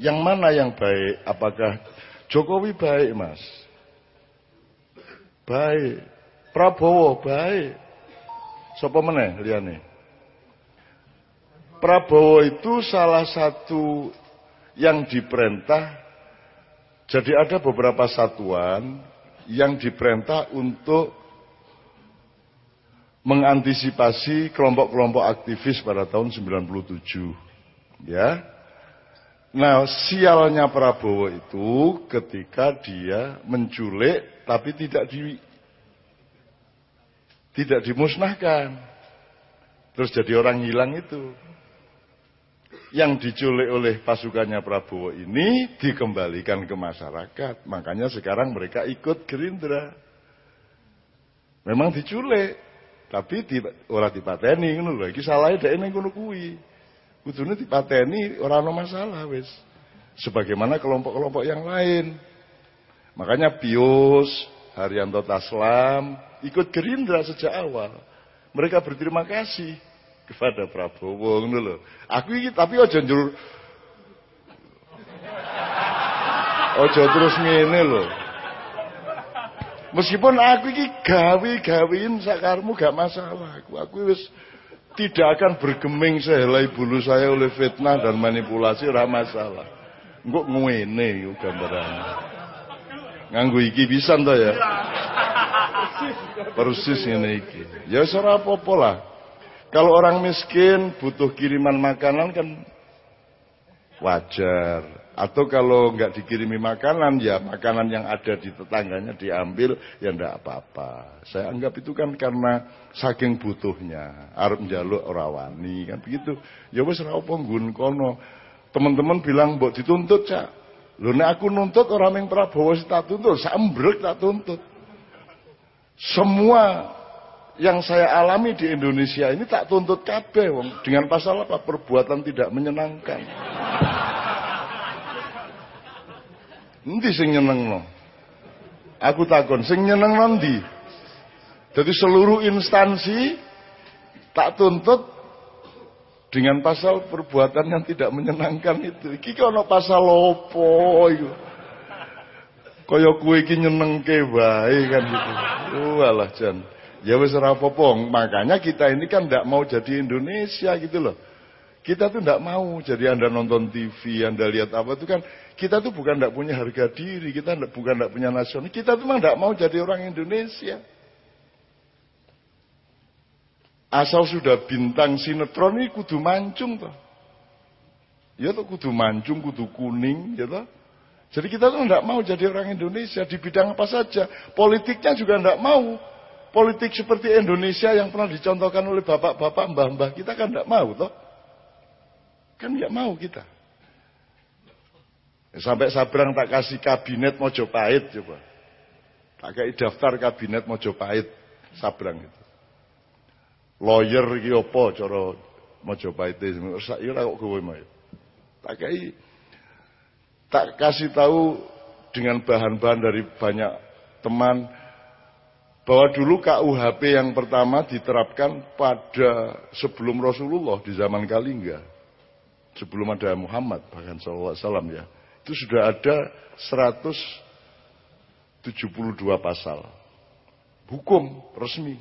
Yang mana yang baik? Apakah Jokowi baik, Mas? Baik. Prabowo baik. Sopo meneh liyane? Prabowo itu salah satu yang diperintah jadi ada beberapa satuan yang diperintah untuk mengantisipasi kelompok-kelompok aktivis pada tahun 97. Ya. Nah, sialnya Prabowo itu ketika dia menculik tapi tidak di tidak dimusnahkan. Terus jadi orang hilang itu yang diculik oleh pasukannya Prabowo ini dikembalikan ke masyarakat. Makanya sekarang mereka ikut Gerindra. Memang diculik, tapi di, ora dipateni ngono lho. Iki salahe dhek ning ngono kuwi. Kudune dipateni ora ana masalah wis. Sebagaimana kelompok-kelompok yang lain. Makanya Bios, Haryanto Taslam ikut Gerindra sejak awal. Mereka berterima kasih kepada Prabowo ngono lho. Aku iki tapi aja njur Ojo terus ngene lho. Meskipun aku iki gawe-gawein sakarmu gak masalah. Aku aku wis tidak akan bergeming sehelai bulu saya oleh fitnah dan manipulasi ora masalah. Engko ngene yo gambarannya. Nganggo iki bisa to ya. Persis ngene iki. Ya ora apa-apa lah. Kalau orang miskin butuh kiriman makanan kan wajar. Atau kalau nggak dikirimi makanan, ya makanan yang ada di tetangganya diambil, ya ndak apa-apa. Saya anggap itu kan karena saking butuhnya. Arab jaluk orawani kan begitu. Ya wes apa kono. Teman-teman bilang mbok dituntut, Cak. Lho nek aku nuntut orang yang Prabowo tak tuntut, sambrek tak tuntut. Semua yang saya alami di Indonesia ini tak tuntut kabeh wong dengan pasal apa perbuatan tidak menyenangkan. Nanti sing no. Aku takon sing nyeneng nanti. Jadi seluruh instansi tak tuntut dengan pasal perbuatan yang tidak menyenangkan itu. Iki ono pasal opo iku. Kaya kuwi iki nyenengke wae kan gitu. Walah jan. Ya wis apa Makanya kita ini kan tidak mau jadi Indonesia gitu loh. Kita tuh tidak mau jadi Anda nonton TV, Anda lihat apa itu kan kita tuh bukan tidak punya harga diri, kita bukan tidak punya nasional, kita tuh memang tidak mau jadi orang Indonesia. Asal sudah bintang sinetron ini kudu mancung toh. Ya tuh kudu mancung, kudu kuning, ya toh. Jadi kita tuh tidak mau jadi orang Indonesia di bidang apa saja. Politiknya juga tidak mau politik seperti Indonesia yang pernah dicontohkan oleh bapak-bapak, mbah-mbah kita kan tidak mau toh. Kan tidak mau kita. Sampai Sabrang tak kasih kabinet Mojopahit coba. Tak kasih daftar kabinet Mojopahit Sabrang itu. Lawyer iki apa cara Mojopahit itu. Ya kok gue mau. Tak kasih tak kasih tahu dengan bahan-bahan dari banyak teman bahwa dulu KUHP yang pertama diterapkan pada sebelum Rasulullah di zaman Kalingga. Sebelum ada Muhammad bahkan SAW ya. Itu sudah ada 172 pasal. Hukum resmi.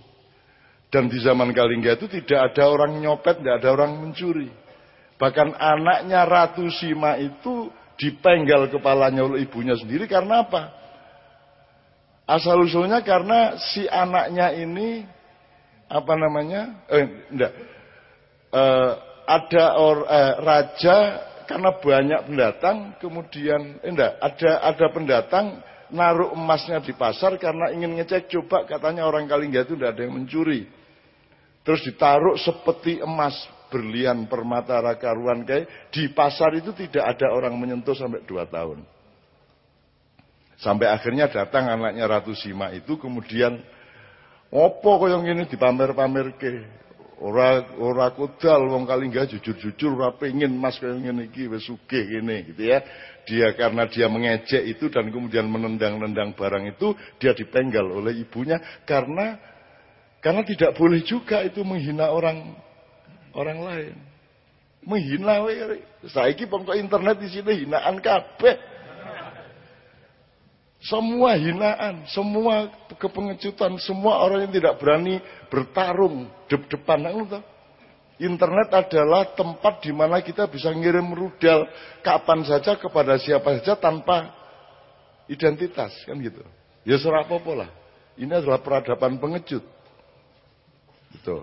Dan di zaman Kalingga itu tidak ada orang nyopet, tidak ada orang mencuri. Bahkan anaknya Ratu Sima itu dipenggal kepalanya oleh ibunya sendiri karena apa? Asal usulnya karena si anaknya ini apa namanya? Eh, enggak. Eh, ada or, eh, raja karena banyak pendatang kemudian eh, enggak ada ada pendatang naruh emasnya di pasar karena ingin ngecek coba katanya orang Kalingga itu tidak ada yang mencuri. Terus ditaruh seperti emas berlian permata rakaruan kayak di pasar itu tidak ada orang menyentuh sampai dua tahun. Sampai akhirnya datang anaknya Ratu Sima itu kemudian opo yang ini dipamer-pamer ke ora ora kudal wong nggak jujur-jujur ora pengin mas kaya ngene iki wis sugih kene gitu ya. Dia karena dia mengejek itu dan kemudian menendang-nendang barang itu dia dipenggal oleh ibunya karena karena tidak boleh juga itu menghina orang orang lain. Menghina wae. Saiki pokok internet di sini hinaan kabeh. Semua hinaan, semua kepengecutan, semua orang yang tidak berani bertarung dep-depan. Internet adalah tempat di mana kita bisa ngirim rudal kapan saja kepada siapa saja tanpa identitas, kan gitu. Ya serah apa lah. Ini adalah peradaban pengecut. Gitu.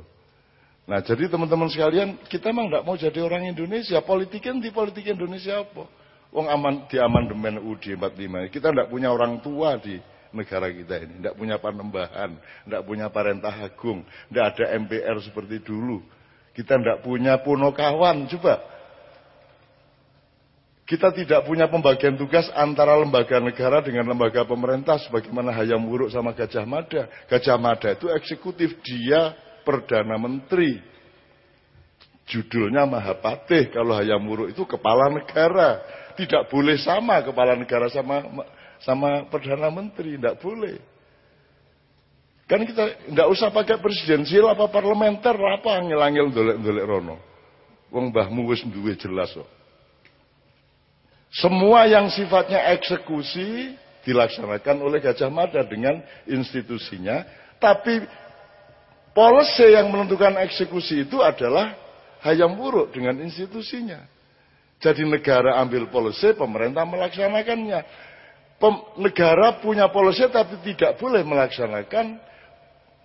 Nah jadi teman-teman sekalian, kita memang tidak mau jadi orang Indonesia. Politiknya di politik Indonesia apa? Wong aman di amandemen UUD 45. Kita tidak punya orang tua di negara kita ini. Tidak punya panembahan. Tidak punya parentah agung. Tidak ada MPR seperti dulu. Kita tidak punya punokawan. Coba. Kita tidak punya pembagian tugas antara lembaga negara dengan lembaga pemerintah. Sebagaimana Hayam Wuruk sama Gajah Mada. Gajah Mada itu eksekutif. Dia Perdana Menteri. Judulnya Mahapatih. Kalau Hayam Wuruk itu kepala negara tidak boleh sama kepala negara sama sama perdana menteri, tidak boleh. Kan kita tidak usah pakai presidensial apa parlementer apa angel-angel dolek-dolek rono. Wong mbahmu wis duwe jelas kok. Semua yang sifatnya eksekusi dilaksanakan oleh Gajah Mada dengan institusinya, tapi policy yang menentukan eksekusi itu adalah Hayam Buruk dengan institusinya. Jadi negara ambil polisi, pemerintah melaksanakannya. Pem, negara punya polisi tapi tidak boleh melaksanakan.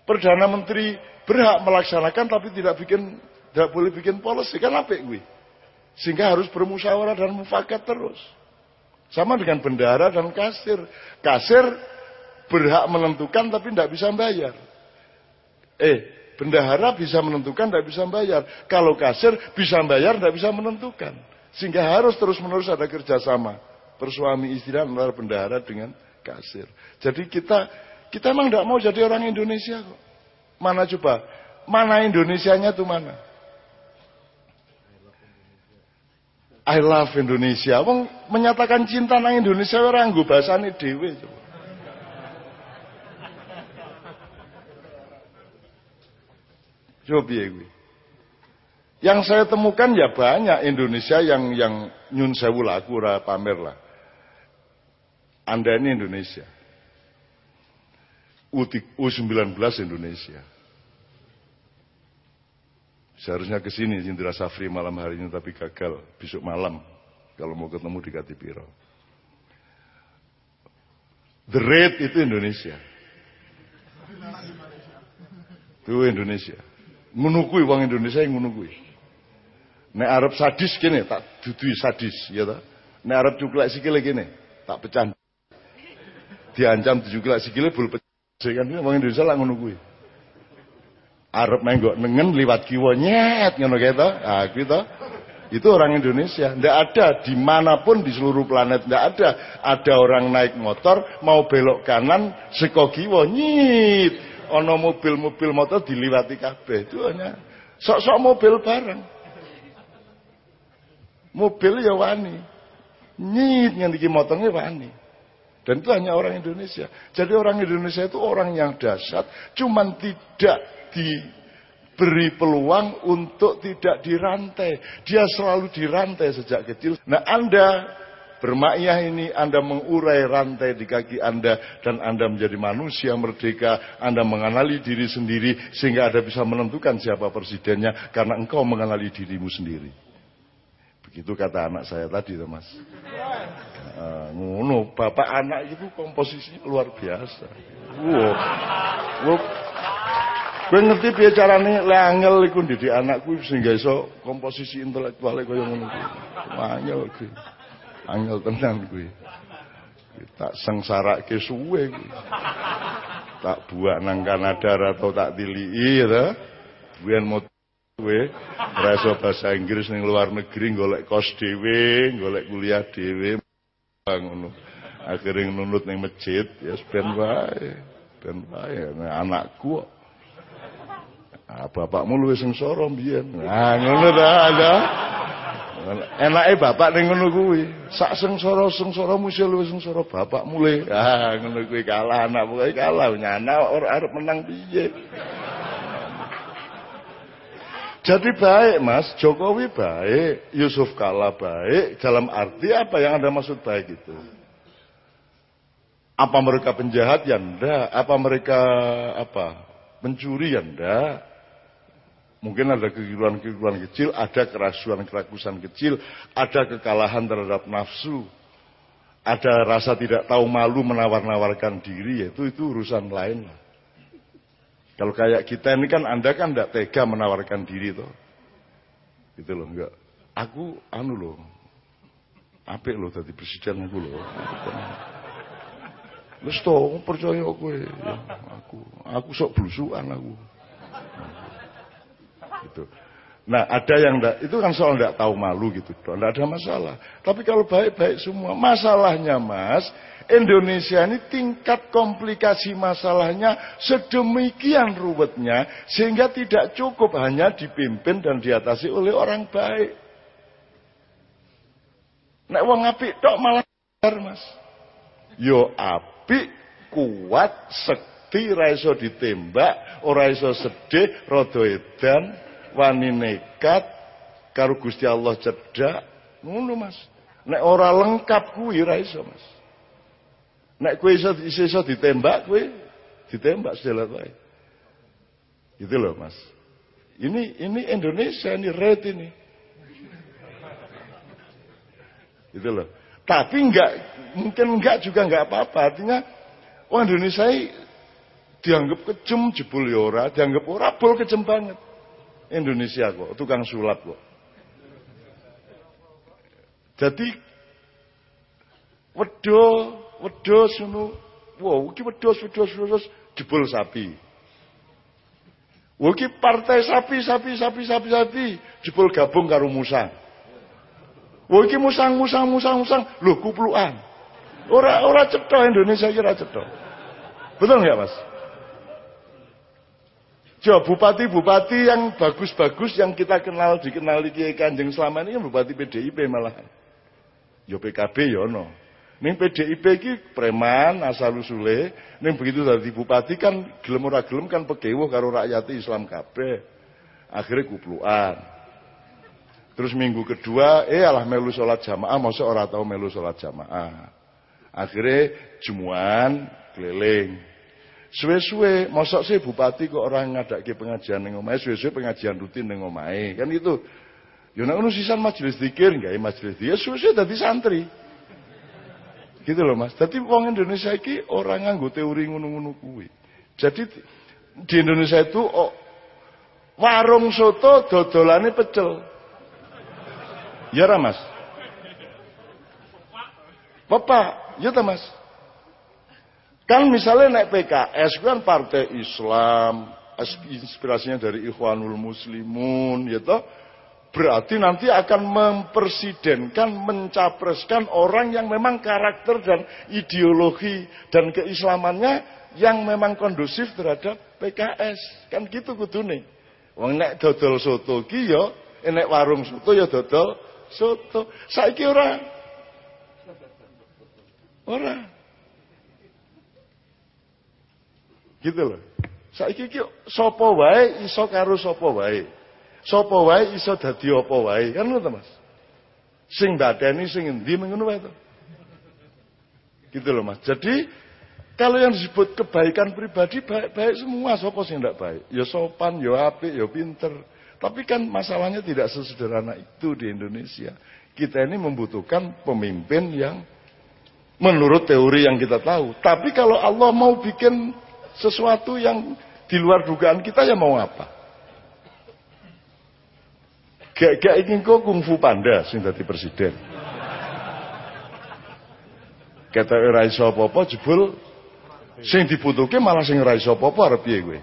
Perdana Menteri berhak melaksanakan tapi tidak bikin tidak boleh bikin polisi. Kan apa gue? Sehingga harus bermusyawarah dan mufakat terus. Sama dengan bendara dan kasir. Kasir berhak menentukan tapi tidak bisa bayar. Eh, bendahara bisa menentukan tidak bisa bayar. Kalau kasir bisa bayar tidak bisa menentukan. Sehingga harus terus-menerus ada kerjasama. Persuami istri antara bendahara dengan kasir. Jadi kita kita emang tidak mau jadi orang Indonesia kok. Mana coba? Mana Indonesianya tuh mana? I love Indonesia. Wong menyatakan cinta nang Indonesia orang gue bahasane dhewe coba. Coba ya gue. Yang saya temukan ya banyak Indonesia yang yang nyun sewu laku pamer lah. Anda ini Indonesia. U19 Indonesia. Seharusnya ke sini Indra Safri malam hari ini tapi gagal besok malam kalau mau ketemu di Katipiro. The Red itu Indonesia. Itu Indonesia. Menukui uang Indonesia yang menukui. Nek Arab sadis gini, tak dudui sadis, ya ta. Nek Arab cuklek sikile gini, tak pecah. Diancam cuklek sikile bul pecah. Kan wong Indonesia lah ngono kuwi. Arab menggok nengen liwat kiwa nyet ngono kae to. Ah. Itu orang Indonesia. Tidak ada di mana pun di seluruh planet. Tidak ada. Ada orang naik motor mau belok kanan seko kiwa nyit. Ono mobil-mobil motor diliwati kabeh. Itu hanya sok-sok mobil bareng. Mobil ya wani. Nyit ngendiki motongnya wani. Dan itu hanya orang Indonesia. Jadi orang Indonesia itu orang yang dahsyat, cuman tidak diberi peluang untuk tidak dirantai. Dia selalu dirantai sejak kecil. Nah Anda bermakyah ini Anda mengurai rantai di kaki Anda dan Anda menjadi manusia merdeka, Anda mengenali diri sendiri sehingga Anda bisa menentukan siapa presidennya karena engkau mengenali dirimu sendiri. Begitu kata anak saya tadi, Mas. Uh, ngono, bapak anak itu komposisinya luar biasa. Wow. Wow. Gue ngerti piye carane le angel iku didik anakku sehingga iso komposisi intelektual kaya ngono kuwi. Angel kuwi. Angel tenan kuwi. Tak sengsarake suwe. Tak buak nang Kanada atau tak tiliki ya. Buyan mau kowe rasa bahasa Inggris ning luar negeri golek kos dhewe, golek kuliah dhewe ngono. Akhire nunut ning masjid ya ben wae. Ben wae nah, anakku kok. Ah, bapakmu luwih sengsara mbiyen. Nah, ngono ta ada. Enake bapak ning ngono kuwi. Sak sengsara-sengsara mesti luwih sengsara bapakmu le. Ah, ngono kuwi kalah anak pokoke kalah. Nyana ora arep menang piye. Jadi baik mas, Jokowi baik, Yusuf Kala baik, dalam arti apa yang Anda maksud baik itu? Apa mereka penjahat? Ya enggak. Apa mereka apa? Mencuri? Ya enggak. Mungkin ada kekeliruan-kekeliruan kecil, ada kerasuan-kerakusan kecil, ada kekalahan terhadap nafsu, ada rasa tidak tahu malu menawar-nawarkan diri, yaitu itu urusan lain lah. Kalau kayak kita ini kan Anda kan tidak tega menawarkan diri toh. Gitu loh, enggak. Aku anu loh. Apik loh tadi presiden aku loh. Wis to, percaya aku ya, aku. Aku sok blusukan aku. Gitu. Nah ada yang enggak, itu kan soal enggak tahu malu gitu. Enggak ada masalah. Tapi kalau baik-baik semua. Masalahnya mas, Indonesia ini tingkat komplikasi masalahnya sedemikian ruwetnya sehingga tidak cukup hanya dipimpin dan diatasi oleh orang baik. Nek wong apik tok malah Mas. Yo apik, kuat, sekti, ra iso ditembak, ora iso sedih, rada edan, wani nekat, karo Gusti Allah cedak, ngono Mas. Nek ora lengkap kuwi ra iso Mas. Nek kue iso, iso, ditembak, kue ditembak sejalan wae. Gitu loh mas. Ini ini Indonesia, ini red ini. Gitu loh. Tapi enggak, mungkin enggak juga enggak apa-apa. Artinya, orang Indonesia dianggap kejem jebul yora, ya dianggap ora bol kejem banget. Indonesia kok, tukang sulap kok. Jadi, wedo wedhus ngono. Wow, iki wedhus wedhus wedhus jebol sapi. Wah partai sapi sapi sapi sapi sapi jebol gabung karo musang. Wah iki musang musang musang musang lho kuplukan. Ora ora cetha Indonesia iki ora cetha. Betul nggak Mas? Coba bupati-bupati yang bagus-bagus yang kita kenal dikenal di Kanjeng selama ini kan bupati PDIP malahan. Yo PKB yo no. Ning PDIP iki preman asal usule, ning begitu dadi bupati kan gelem ora gelem kan pegewuh karo rakyat Islam kabeh. Akhirnya kupluan. Terus minggu kedua, eh alah melu sholat jamaah, masa ora tau melu sholat jamaah. Akhirnya jumuan keliling. Suwe-suwe, mosok sih bupati kok orang ngadake pengajian ning omahe, suwe-suwe pengajian rutin ning omahe. Kan itu. Yo nek ono sisan majelis zikir, gawe majelis zikir, suwe-suwe dadi santri. Gitu loh Mas. Jadi wong Indonesia iki orang nganggo teori ngono-ngono kuwi. Jadi di Indonesia itu oh, warung soto dodolane pecel. Ya ra Mas? Bapak, ya ta Mas? Kan misalnya naik PKS kan partai Islam, inspirasinya dari Ikhwanul Muslimun, ya toh berarti nanti akan mempersidenkan, mencapreskan orang yang memang karakter dan ideologi dan keislamannya yang memang kondusif terhadap PKS. Kan gitu kudune. Wong nek dodol soto ki ya, nek warung soto ya dodol soto. Saiki ora. Ora. Gitu loh. Saiki ki sapa wae iso karo sapa wae. Sapa wae iso dadi apa wae. Kan ngono Mas. Sing badani sing endi ngono wae to. Gitu loh Mas. Jadi kalau yang disebut kebaikan pribadi baik-baik semua, sapa sing ndak baik? Ya sopan, ya apik, ya pinter. Tapi kan masalahnya tidak sesederhana itu di Indonesia. Kita ini membutuhkan pemimpin yang menurut teori yang kita tahu. Tapi kalau Allah mau bikin sesuatu yang di luar dugaan kita ya mau apa? Gak gak ingin kok kungfu panda sing dadi presiden. Kata ora iso apa-apa jebul sing dibutuhke malah sing ora iso apa-apa arep piye kowe.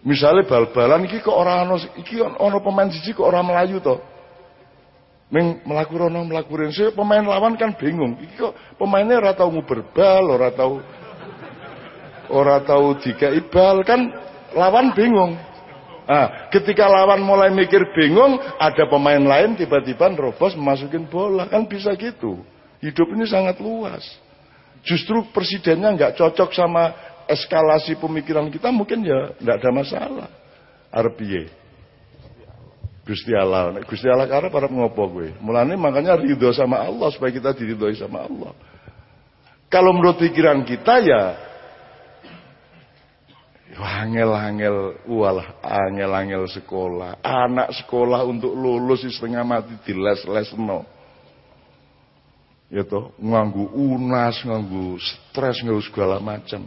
Misale bal-balan iki kok ora ana iki ana pemain siji kok ora melayu to. Ming mlaku rono mlaku rene pemain lawan kan bingung. Iki kok pemainnya ora tau nguber bal, ora tau ora tau dikai bal kan lawan bingung. Nah, ketika lawan mulai mikir bingung, ada pemain lain tiba-tiba nerobos memasukin bola. Kan bisa gitu. Hidup ini sangat luas. Justru presidennya nggak cocok sama eskalasi pemikiran kita, mungkin ya nggak ada masalah. Arbiye. Gusti Allah. Gusti Allah karep para ngopo gue. Mulane makanya ridho sama Allah supaya kita diridhoi sama Allah. Kalau menurut pikiran kita ya angel-angel walah angel-angel sekolah anak sekolah untuk lulus setengah mati di les-les no ya toh nganggu unas nganggu stres nganggu segala macam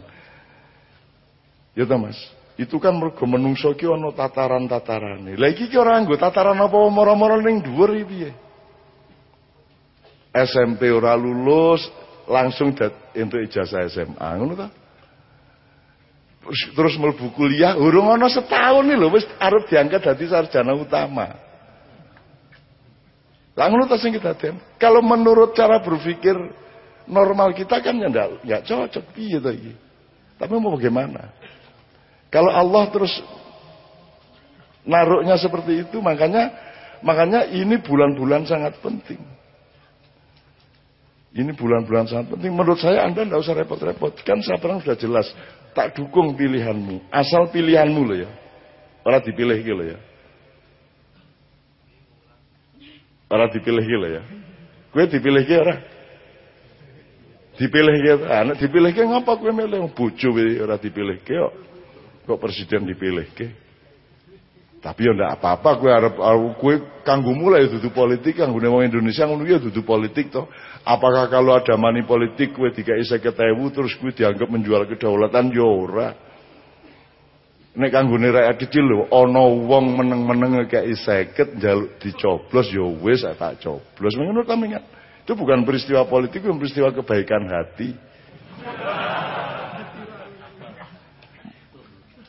ya toh mas itu kan mergo menungso ki ana tataran-tatarane. Lah iki ki ora nggo tataran apa moro-moro ning dhuwur iki piye? SMP ora lulus langsung untuk ijazah SMA ngono? Terus, mlebu kuliah urung ana setahun lho wis arep diangkat dadi sarjana utama. Lah ngono ta sing kita Kalau menurut cara berpikir normal kita kan ya enggak cocok piye to iki. Tapi mau bagaimana? Kalau Allah terus naruhnya seperti itu, makanya makanya ini bulan-bulan sangat penting. Ini bulan-bulan sangat penting. Menurut saya Anda tidak usah repot-repot. Kan saya pernah sudah jelas. Tak dukung pilihanmu. Asal pilihanmu loh ya. Orang dipilih gitu ya. Orang dipilih gitu ya. Gue dipilih gitu orang. Dipilih gitu. Anak dipilih gitu ngapa gue milih. Bucu orang dipilih gitu kok presiden dipilih ke tapi ya ndak apa-apa gue harap gue kanggo mulai dudu politik kanggo wong Indonesia ngono ya dudu politik toh. Apakah kalau ada money politik tiga isa ketewu terus gue dianggap menjual kedaulatan? Ya ora. Nek kanggo rakyat kecil lho ana wong meneng-meneng kayak iseket njaluk dicoblos ya wis tak coblos. Ngono ta itu bukan peristiwa politik itu peristiwa kebaikan hati.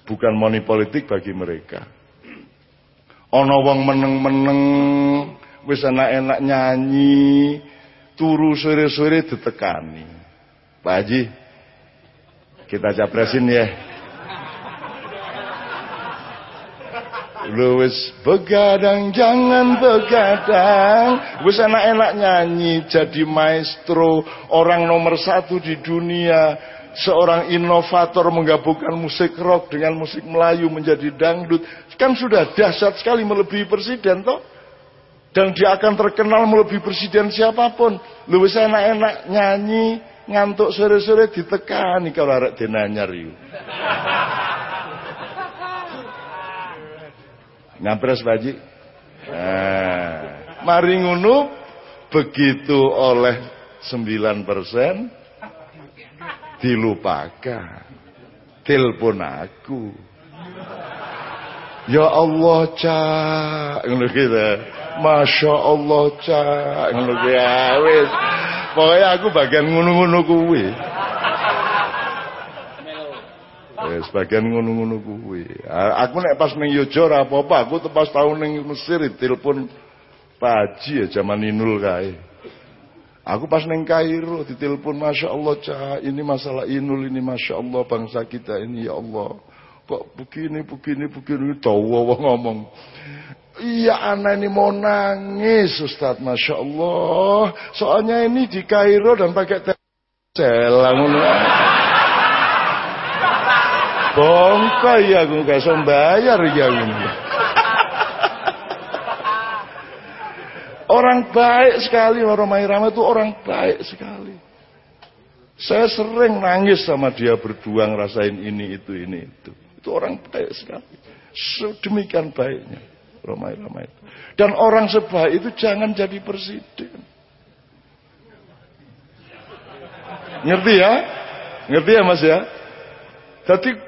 Bukan money politik bagi mereka. Ono wong meneng-meneng wis enak-enak nyanyi, turu sore-sore ditekani. Pak Haji, kita capresin ya. Lu wis begadang jangan begadang Wis enak-enak nyanyi Jadi maestro Orang nomor satu di dunia seorang inovator menggabungkan musik rock dengan musik Melayu menjadi dangdut. Kan sudah dahsyat sekali melebihi presiden toh. Dan dia akan terkenal melebihi presiden siapa pun. Lu bisa enak-enak nyanyi ngantuk sore-sore ditekani kalau arek denanyar yuk ngampres baji nah, mari ngunu begitu oleh 9 persen dilupakan. Telepon aku. Ya Allah, Cak. Ngono gitu. Masya Allah, Cak. Ngono ya wis. Pokoknya aku bagian ngono-ngono kuwi. Wis bagian ngono-ngono kuwi. Aku nek pas ning Yojo ora apa-apa, aku tepas tahun ning Mesir telepon Pak Haji ya zaman Inul kae. Aku pas neng Kairo ditelepon Masya Allah cah ini masalah inul ini Masya Allah bangsa kita ini ya Allah. Kok begini begini begini tahu wong ngomong. Iya anak ini mau nangis Ustaz Masya Allah. Soalnya ini di Kairo dan pakai selang. Bongkok ya aku gak bayar ya ini. Orang baik sekali Romai Rama itu orang baik sekali. Saya sering nangis sama dia berdua ngerasain ini itu ini itu. Itu orang baik sekali. Sedemikian baiknya Romai Rama itu. Dan orang sebaik itu jangan jadi presiden. Ngerti ya? Ngerti ya mas ya? Jadi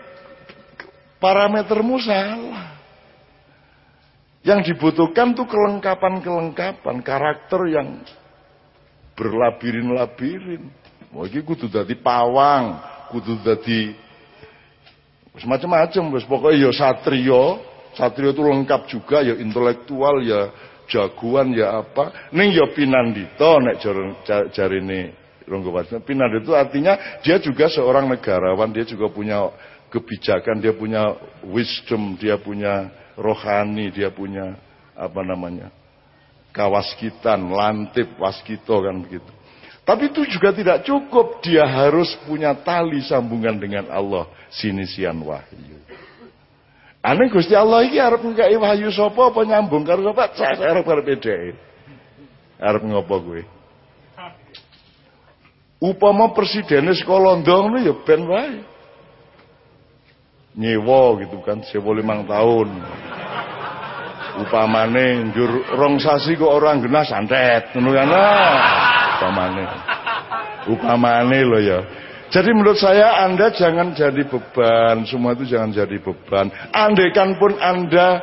parametermu salah. Yang dibutuhkan tuh kelengkapan-kelengkapan karakter yang berlabirin-labirin. Wah iki kudu dadi pawang, kudu dadi macam-macam wis pokoknya ya satrio, satrio itu lengkap juga ya intelektual ya jagoan ya apa. Ning ya pinandito nek jarine Ronggo Pinandito itu artinya dia juga seorang negarawan, dia juga punya kebijakan, dia punya wisdom, dia punya rohani, dia punya apa namanya kawaskitan, lantip, waskito kan begitu. Tapi itu juga tidak cukup, dia harus punya tali sambungan dengan Allah, sinisian wahyu. Aneh Gusti Allah iki arep ngkai wahyu sapa apa nyambung karo sapa? Saya arep arep dhek. Arep ngopo kowe? Upama presidennya sekolah ngono ya ben. Nyewa gitu kan, sewa limang tahun. Upamane njur rong sasi kok orang genah santet ngono kan. Ah, upamane. Upamane lo ya. Jadi menurut saya Anda jangan jadi beban, semua itu jangan jadi beban. Andaikan pun Anda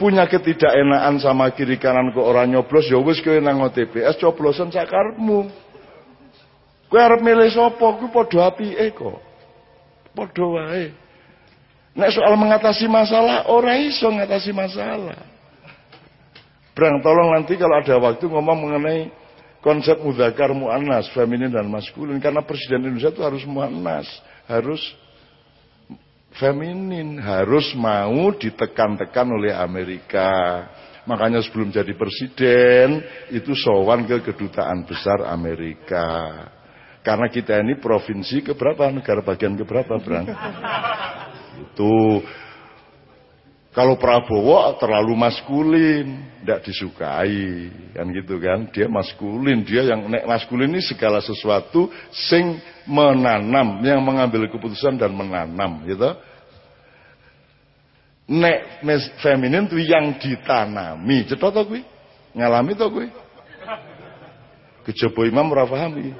punya ketidakenaan sama kiri kanan ke orang nyoblos, ya wis kowe nang OTPS coblosan sakarmu. Kowe arep milih sapa, kuwi padha apike kok. Padha wae. Nek soal mengatasi masalah, ora iso ngatasi masalah. Brang tolong nanti kalau ada waktu ngomong mengenai konsep mudakar mu'annas, feminin dan maskulin. Karena Presiden Indonesia itu harus mu'annas, harus feminin, harus mau ditekan-tekan oleh Amerika. Makanya sebelum jadi presiden, itu sowan ke kedutaan besar Amerika. Karena kita ini provinsi keberapa, negara bagian keberapa, Bang? Itu kalau Prabowo terlalu maskulin, tidak disukai, kan gitu kan? Dia maskulin, dia yang nek maskulin ini segala sesuatu sing menanam, yang mengambil keputusan dan menanam, gitu. Nek feminin itu yang ditanami, cetok to kuwi? Ngalami to kuwi? Kejaba imam ora pahami.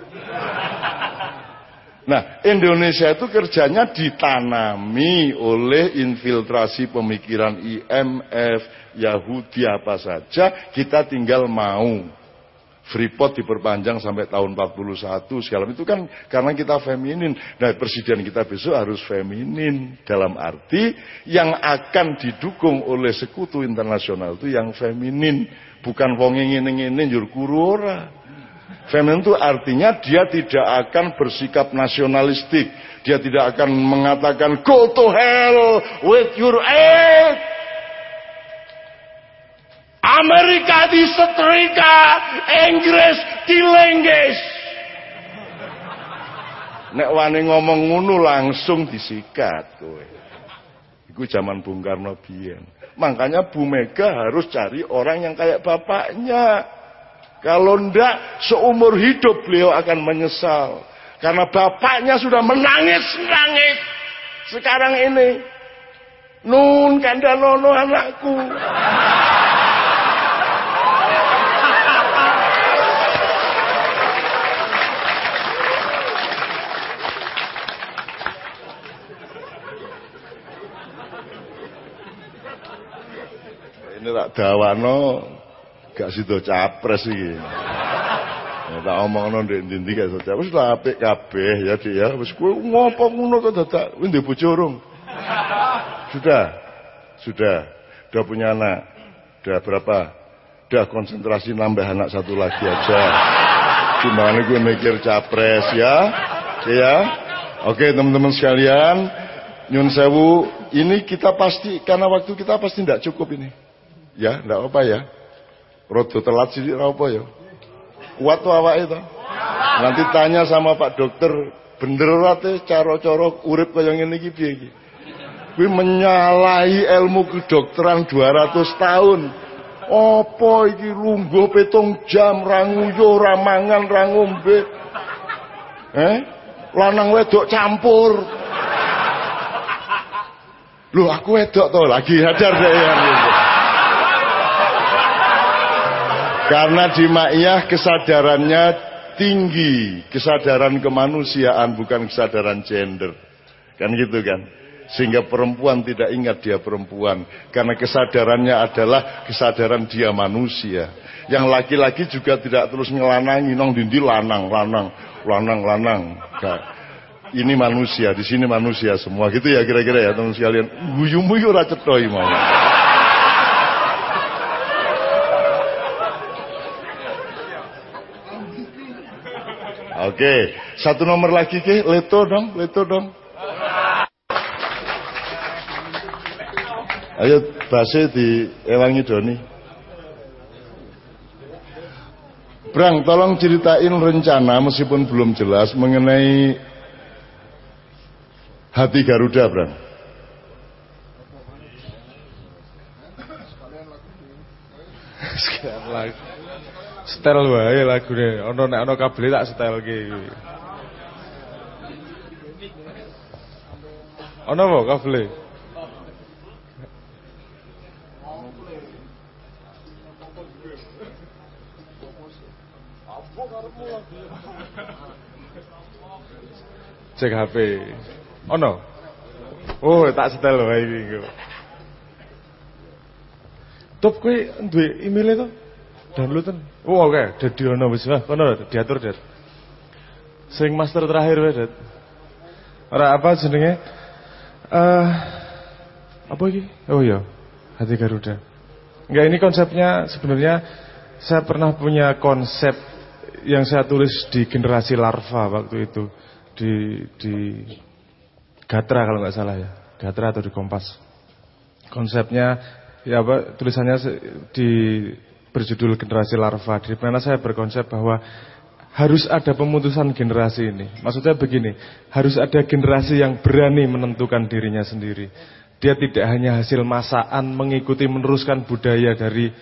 Nah, Indonesia itu kerjanya ditanami oleh infiltrasi pemikiran IMF, Yahudi apa saja, kita tinggal mau. Freeport diperpanjang sampai tahun 41 segala itu kan karena kita feminin. Nah, presiden kita besok harus feminin dalam arti yang akan didukung oleh sekutu internasional itu yang feminin, bukan wong njur ora. Feminin itu artinya dia tidak akan bersikap nasionalistik. Dia tidak akan mengatakan go to hell with your aid. Amerika disetrika, Inggris dilengges. Nek wani ngomong ngono langsung disikat kowe. Iku zaman Bung Karno biyen. Makanya Bu Mega harus cari orang yang kayak bapaknya. Kalau ndak seumur hidup beliau akan menyesal. Karena bapaknya sudah menangis-nangis. Sekarang ini. Nun kandalono anakku. Ini tak dawano gak sido capres iki. Ya tak omongno ndek ndi gak sido capres lah apik kabeh ya Dik ya. Wis kowe ngopo ngono kok dadak kowe ndek Sudah. Sudah. Udah punya anak. Udah berapa? Udah konsentrasi nambah anak satu lagi aja. Gimana gue mikir capres ya? Ya. Oke teman-teman sekalian, nyun sewu, ini kita pasti karena waktu kita pasti tidak cukup ini. Ya, tidak apa ya. Rodo telat sih apa ya? Kuat tuh awake itu. Nanti tanya sama Pak Dokter, bener rate cara-cara urip kaya ngene iki piye iki? Menyalahi ilmu kedokteran 200 tahun. Apa iki lungguh petung jam ra nguyu, ra mangan, ra ngombe. Eh? Lanang wedok campur. Loh aku wedok to lagi hajar deh yang Karena di Ma'iyah kesadarannya tinggi, kesadaran kemanusiaan bukan kesadaran gender. Kan gitu kan? Sehingga perempuan tidak ingat dia perempuan karena kesadarannya adalah kesadaran dia manusia. Yang laki-laki juga tidak terus ngelanangi nong dindi lanang, lanang, lanang, lanang. Gak. Ini manusia, di sini manusia semua gitu ya kira-kira ya teman sekalian. Guyu-guyu ora cetoi mau. Oke, satu nomor lagi ke, leto dong, leto dong. Ayo base di Ewangi Doni. Brang, tolong ceritain rencana meskipun belum jelas mengenai hati Garuda, Brang. Sekian lagi. Setel wae lagune. Ono nek ono kabel tak setelke. Ono apa kabel? Cek HP. Ono. Oh, tak setel wae iki. Top kowe duwe email itu? Downloadan. Oh, oke, okay. dadi ono wis wah, kono diatur, Det. Sing master terakhir wae, Det. Ora apa jenenge? Eh uh, apa iki? Oh iya, Hati Garuda. Enggak ini konsepnya sebenarnya saya pernah punya konsep yang saya tulis di generasi larva waktu itu di di Gatra kalau nggak salah ya, Gatra atau di Kompas. Konsepnya ya apa tulisannya di berjudul generasi larva. Di mana saya berkonsep bahwa harus ada pemutusan generasi ini. Maksudnya begini, harus ada generasi yang berani menentukan dirinya sendiri. Dia tidak hanya hasil masaan mengikuti meneruskan budaya dari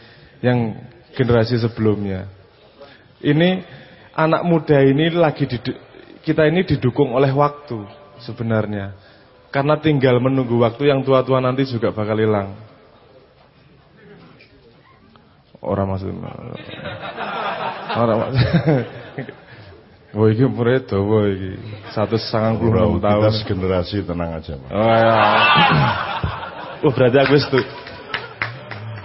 yang generasi sebelumnya. Ini anak muda ini lagi kita ini didukung oleh waktu sebenarnya. Karena tinggal menunggu waktu yang tua-tua nanti juga bakal hilang. Orang maksud Orang maksud Wah ini umurnya dawa ini Satu sangang puluh tahun Kita generasi tenang aja Pak. Oh ya Oh berarti aku itu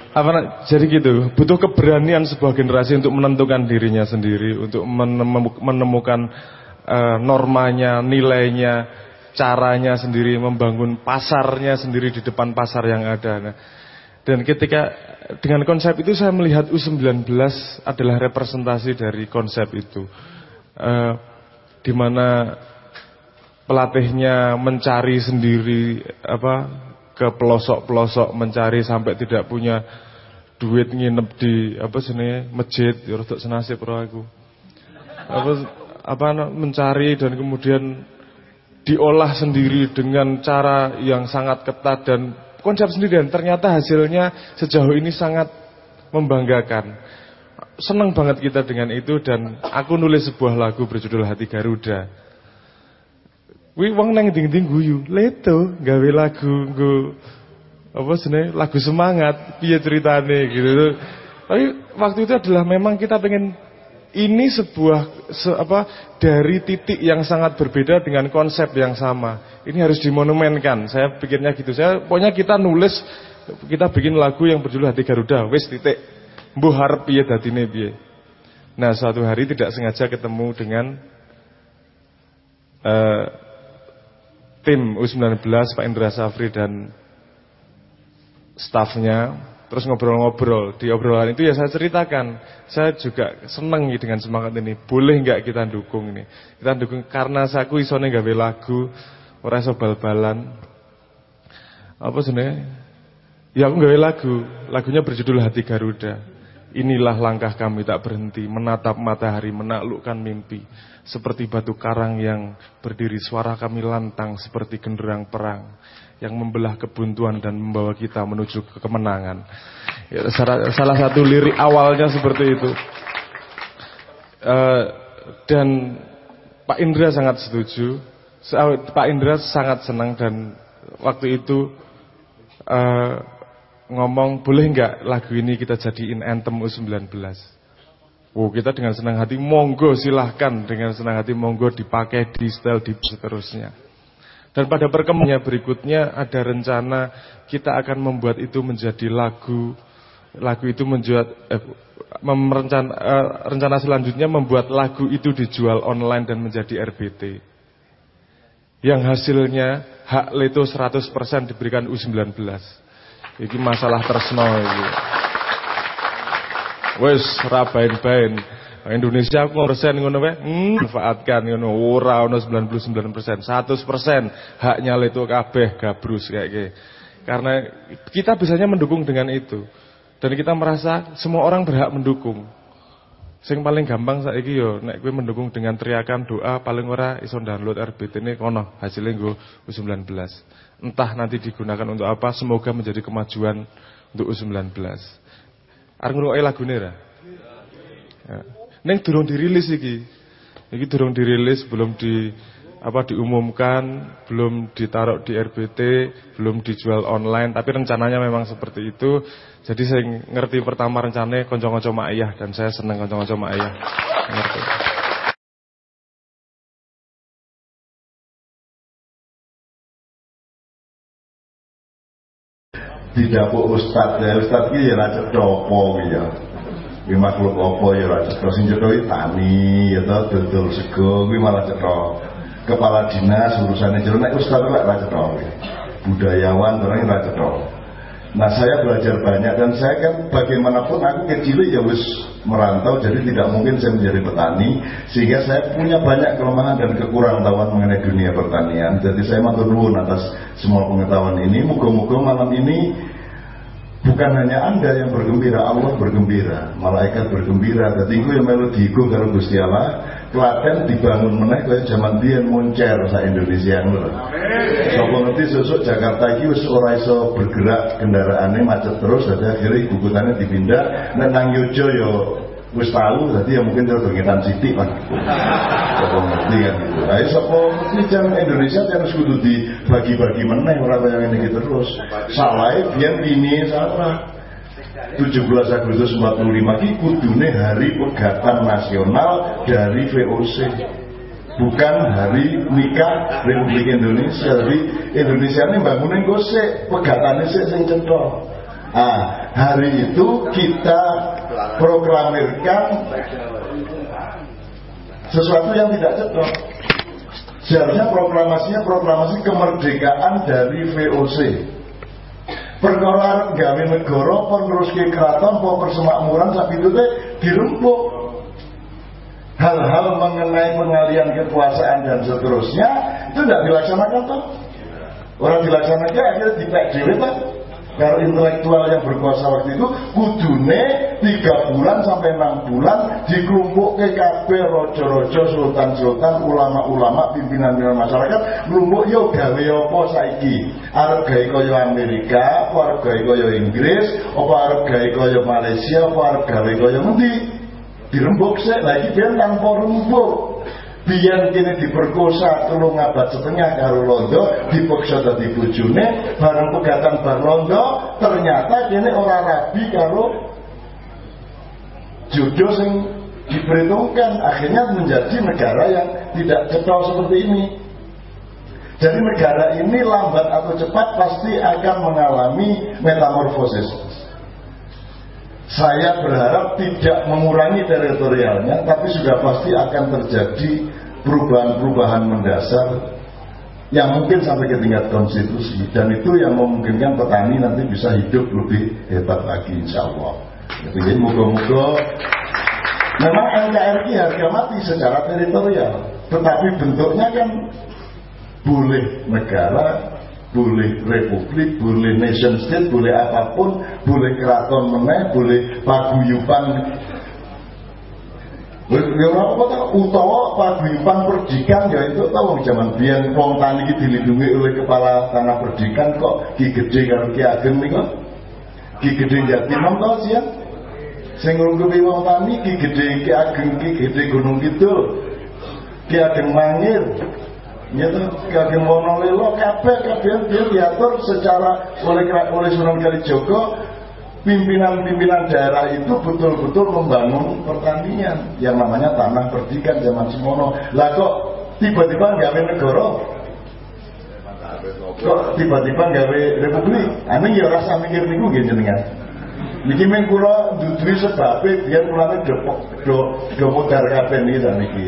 apa jadi gitu butuh keberanian sebuah generasi untuk menentukan dirinya sendiri untuk menemukan uh, normanya nilainya caranya sendiri membangun pasarnya sendiri di depan pasar yang ada. Nah, dan ketika dengan konsep itu saya melihat U19 adalah representasi dari konsep itu. Uh, di mana pelatihnya mencari sendiri apa ke pelosok-pelosok mencari sampai tidak punya duit nginep di apa sini masjid ya untuk senasib aku apa apa mencari dan kemudian diolah sendiri dengan cara yang sangat ketat dan konsep sendiri dan ternyata hasilnya sejauh ini sangat membanggakan. Senang banget kita dengan itu dan aku nulis sebuah lagu berjudul Hati Garuda. Wih, wong neng ding-ding guyu, leto gawe lagu nggo apa sini lagu semangat. Piye ceritane gitu. Tapi waktu itu adalah memang kita pengen ini sebuah se, apa dari titik yang sangat berbeda dengan konsep yang sama. Ini harus dimonumenkan. Saya pikirnya gitu. Saya pokoknya kita nulis kita bikin lagu yang berjudul Hati Garuda. Wis titik. Mbuh harap piye dadine piye. Nah suatu hari tidak sengaja ketemu dengan uh, tim U19 Pak Indra Safri dan stafnya terus ngobrol-ngobrol. Di obrolan itu ya saya ceritakan. Saya juga seneng dengan semangat ini. Boleh nggak kita dukung ini? Kita dukung karena saya aku isone gawe lagu ora iso bal-balan. Apa sebenarnya ya aku gawe lagu. Lagunya berjudul Hati Garuda. Inilah langkah kami tak berhenti. Menatap matahari menaklukkan mimpi. Seperti batu karang yang berdiri suara kami lantang seperti genderang perang yang membelah kebuntuan dan membawa kita menuju ke kemenangan. Ya, salah, salah satu lirik awalnya seperti itu. Uh, dan Pak Indra sangat setuju. Pak Indra sangat senang dan waktu itu uh, ngomong boleh nggak lagu ini kita jadiin anthem U19. Oh kita dengan senang hati monggo silahkan dengan senang hati monggo dipakai di style di seterusnya. Dan pada perkembangannya berikutnya ada rencana kita akan membuat itu menjadi lagu. Lagu itu menjual eh, merencana, eh, rencana selanjutnya membuat lagu itu dijual online dan menjadi RBT. Yang hasilnya hak leto 100% diberikan U19. Ini masalah tersno. Wes rabain-bain. Indonesia aku persen ngono wae, hmm, manfaatkan ngono ora ono 99%, 100% haknya itu kabeh gabrus kayak gitu. Karena kita bisanya mendukung dengan itu. Dan kita merasa semua orang berhak mendukung. Sing paling gampang saiki yo nek kowe mendukung dengan teriakan doa paling ora iso download RBT ini kono hasilnya nggo U19. Entah nanti digunakan untuk apa, semoga menjadi kemajuan untuk U19. Arep ngrungokke lagune ra? Ya. Neng durung dirilis iki. Iki durung dirilis, belum di apa diumumkan, belum ditaruh di RBT, belum dijual online, tapi rencananya memang seperti itu. Jadi saya ngerti pertama rencananya konco-konco mak ayah dan saya senang konco-konco mak ayah. Ngerti. Tidak bu ustad ya ustad ki ya racet dopo ya. Kuwi makhluk apa ya racet terus sing cetha tani ya to dodol sego kuwi malah cetha. Kepala dinas urusannya jero nek ustaz lek ra cetha budayawan orang ra cetha. Nah saya belajar banyak dan saya kan bagaimanapun aku kecil ya wis merantau jadi tidak mungkin saya menjadi petani sehingga saya punya banyak kelemahan dan kekurangan mengenai dunia pertanian. Jadi saya matur nuwun atas semua pengetahuan ini. Moga-moga malam ini bukan hanya anda yang bergembira Allah bergembira malaikat bergembira. Jadi itu yang melodi itu kalau Gusti Allah. Klaten dibangun meneh kaya zaman biyen moncer sa Indonesia ngono. Sapa ngerti sesuk Jakarta iki wis ora iso bergerak kendaraannya macet terus dadi akhirnya ibukutane dipindah nang Yojo yo wis tahu dadi ya mungkin terus pengitan sithik lah. Ngerti kan gitu. Lah sapa ngerti jam Indonesia harus kudu dibagi-bagi meneh ora kaya ngene iki terus. Salah biyen ini salah. 17 Agustus 45 ini kudune hari pegatan nasional dari VOC bukan hari nikah Republik Indonesia jadi Indonesia ini bangunin gosek pegatannya sih sing cedok ah, hari itu kita proklamirkan. Sesuatu yang tidak cedok. Seharusnya proklamasinya proklamasi kemerdekaan dari VOC perkara gawe negara peneruske keraton po persemakmuran sapi itu teh dirempuk hal-hal mengenai pengalian kekuasaan dan seterusnya itu tidak dilaksanakan tuh orang dilaksanakan akhirnya dipek dewe kalau intelektual yang berkuasa waktu itu kudune tiga bulan sampai enam bulan dikelompok ke KB rojo-rojo sultan-sultan ulama-ulama pimpinan-pimpinan masyarakat kelompok yo gawe apa saiki? Arep gawe kaya Amerika apa arep gawe kaya Inggris apa arep gawe Malaysia apa arep gawe kaya ngendi? Dirembuk sih lagi biar tanpa rembuk biar kini diperkosa tulung abad setengah karo londo dipaksa dadi bojone bareng pegatan bar londo ternyata kini orang rabi karo jodoh sing diperhitungkan akhirnya menjadi negara yang tidak cepat seperti ini. Jadi negara ini lambat atau cepat pasti akan mengalami metamorfosis. Saya berharap tidak mengurangi teritorialnya, tapi sudah pasti akan terjadi perubahan-perubahan mendasar yang mungkin sampai ke tingkat konstitusi dan itu yang memungkinkan petani nanti bisa hidup lebih hebat lagi insya Allah. Jadi moga-moga memang NKRI harga mati secara teritorial, tetapi bentuknya kan boleh negara boleh republik, boleh nation state, boleh apa pun, boleh keraton meneh, boleh paguyuban Ya ora apa ta utawa paguyuban perdikan ya itu tahu zaman biyen wong tani iki dilindungi oleh kepala tanah perdikan kok Ki Gede karo Ki Ageng niku. Ki Gede Jatimam to sih ya. Sing ngrungkepi wong tani Ki Gede Ki Ageng Ki Gede Gunung Kidul. Ki Ageng Mangir, Nyata kagem wono lelo kabeh kabeh dia diatur secara oleh oleh Sunan Kalijogo pimpinan-pimpinan daerah itu betul-betul membangun pertanian yang namanya tanah perdikan zaman Simono. Lah kok tiba-tiba gawe negara? Kok tiba-tiba gawe republik? Ane ya rasa mikir niku nggih jenengan. Niki men kula duduhi sebabe biyen mulane do do do modar kabeh niki niki.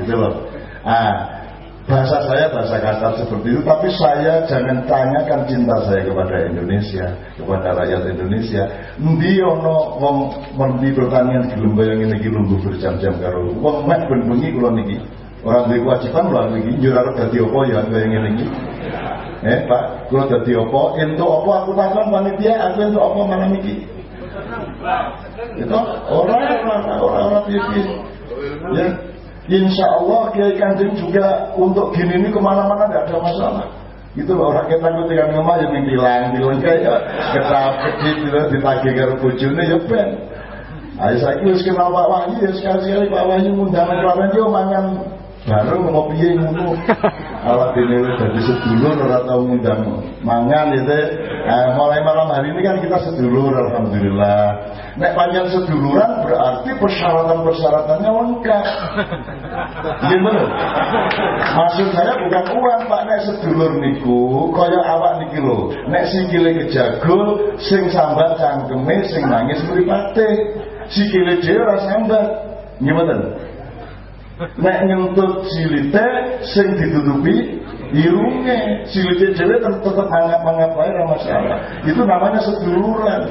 Gitu loh. Ah, bahasa saya bahasa kasar seperti itu. Tapi saya jangan tanyakan cinta saya kepada Indonesia kepada rakyat Indonesia. Ndi ono wong merdi pertanian gelem yang ini lungguh berjam-jam karo wong mek ben bengi niki. Orang duwe kewajiban lho niki njur arep dadi apa ya kaya ngene iki? Eh Pak kula dadi apa? Entuk apa? Aku takon panitia aku entuk apa malam iki? Itu orang orang orang orang ya Insya Allah Kiai Kanjeng juga untuk gini ini ke mana-mana tidak ada masalah. Itu loh orang kita ketika ngomong yang bilang bilang kayak ketap kecil gitu ditagih ke bojone ya ben. Ayo saya kira kenal Pak Wahyu ya sekali-sekali Pak Wahyu ngundang keluarga dia mangan bareng mau piye ngono. Awak dene wis dadi sedulur ora tau ngundang mangan itu. Eh, mulai malam hari ini kan kita sedulur alhamdulillah. Nek panjang seduluran berarti persyaratan-persyaratannya lengkap. Iya bener. Maksud saya bukan uang Pak nek sedulur niku kaya awak niki lho. Nek sikile kejagul sing sambat cangkeme sing nangis mripate. Sikile dhewe ora sambat. Nggih nek nyentut silite sing ditutupi irunge silite dhewe tetap hangat-hangat wae ora masalah itu namanya seduluran